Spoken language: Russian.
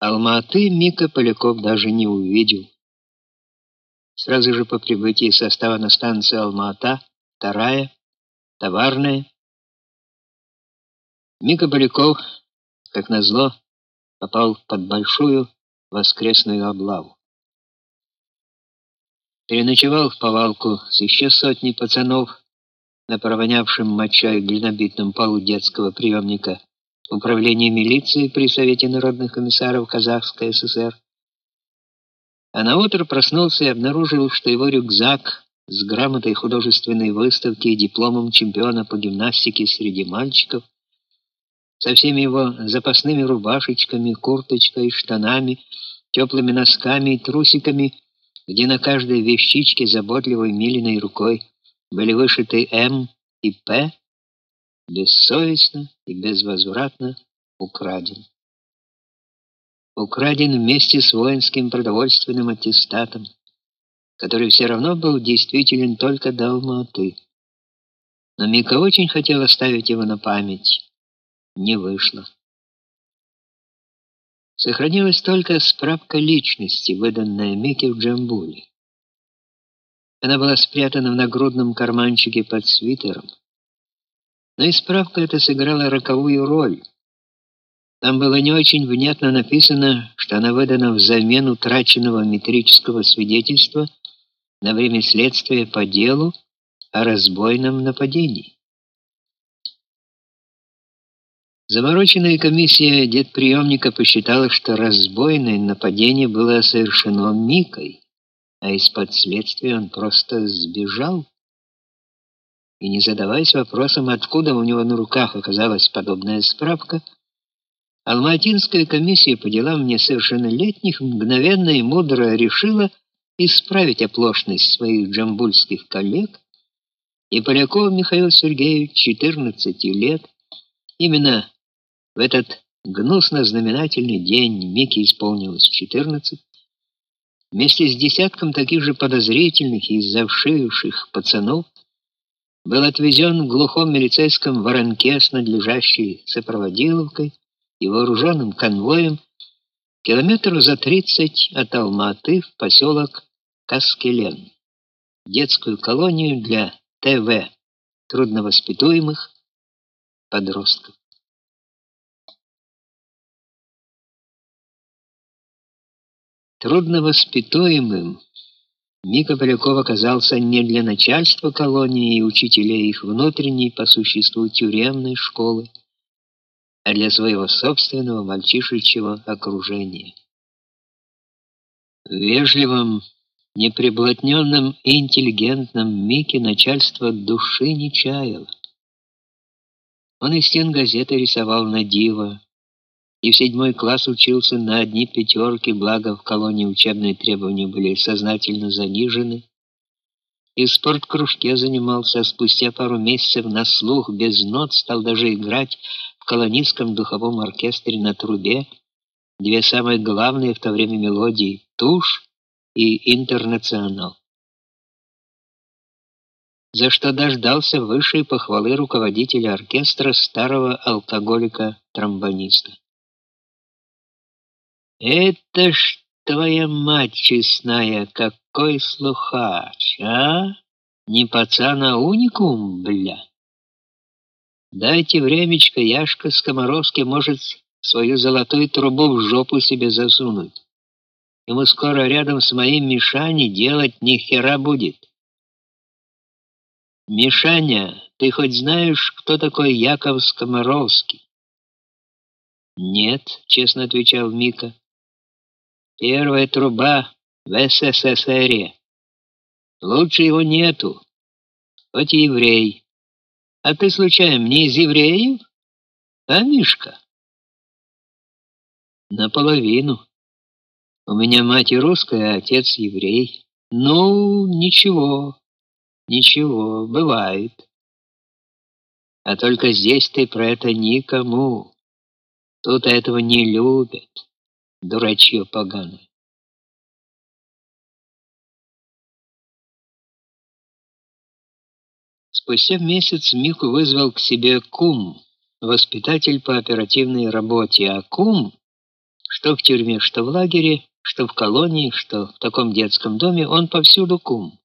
Алма-Аты Мика Поляков даже не увидел. Сразу же по прибытии состава на станцию Алма-Ата, вторая, товарная, Мика Поляков, как назло, попал под большую воскресную облаву. Переночевал в повалку с еще сотней пацанов на провонявшем мочой глинобитном полу детского приемника Управления милиции при Совете народных комиссаров Казахской ССР. А на утро проснулся и обнаружил, что его рюкзак с грамотой художественной выставки и дипломом чемпиона по гимнастике среди мальчиков, со всеми его запасными рубашечками, курточкой, штанами, теплыми носками и трусиками, где на каждой вещичке заботливой миленой рукой были вышиты М и П, бессовестно и безвозвратно украден. Украден вместе с воинским продовольственным аттестатом, который все равно был действителен только до Алматы. Но Мика очень хотел оставить его на память. Не вышло. Сохранилась только справка личности, выданная Мике в Джамбуле. Она была спрятана в нагрудном карманчике под свитером. Но и справка эта сыграла роковую роль. Там было не очень внятно написано, что она выдана взамен утраченного метрического свидетельства на время следствия по делу о разбойном нападении. Замороченная комиссия детприемника посчитала, что разбойное нападение было совершено Микой, а из-под следствия он просто сбежал и не задаваясь вопросом, откуда у него на руках оказалась подобная справка, Алматинская комиссия по делам несовершеннолетних мгновенно и мудро решила исправить оплошность своих джамбульских коллег, и Поляков Михаил Сергеевич, 14 лет, именно в этот гнусно-знаменательный день Мике исполнилось 14, вместе с десятком таких же подозрительных и завшивших пацанов, был отвезен в глухом милицейском воронке с надлежащей сопроводиловкой и вооруженным конвоем километров за 30 от Алматы в поселок Каскелен, детскую колонию для ТВ, трудновоспитуемых подростков. Трудновоспитуемым Мика Поляков оказался не для начальства колонии и учителей их внутренней по существу тюремной школы, а для своего собственного мальчишечьего окружения. В вежливом, неприблотненном и интеллигентном Мике начальство души не чаяло. Он из стен газеты рисовал на диво, и в седьмой класс учился на одни пятерки, благо в колонии учебные требования были сознательно занижены. И в спорткружке занимался, а спустя пару месяцев на слух без нот стал даже играть в колонистском духовом оркестре на трубе две самые главные в то время мелодии «Тушь» и «Интернационал» за что дождался высшей похвалы руководителя оркестра старого алкоголика-тромбониста. Это ж твоя мать честная, какой слухач, а? Не пацан, а уникум, бля. Дайте времечко, Яшка Скоморовский может свою золотую трубу в жопу себе засунуть. Ему скоро рядом с моим Мишаней делать ни хера будет. Мишаня, ты хоть знаешь, кто такой Яков Скоморовский? Нет, честно отвечал Мика. Первая труба в СССР. Лучше его нету. Хоть и еврей. А ты случайно не из евреев? А, Мишка? Наполовину. У меня мать русская, а отец еврей. Ну, ничего. Ничего, бывает. А только здесь ты про это никому. Тут этого не любят дурачье поганое. Спустя месяц Мику вызвал к себе кум, воспитатель по оперативной работе, а кум Что в тюрьме, что в лагере, что в колонии, что в таком детском доме, он повсюду кум.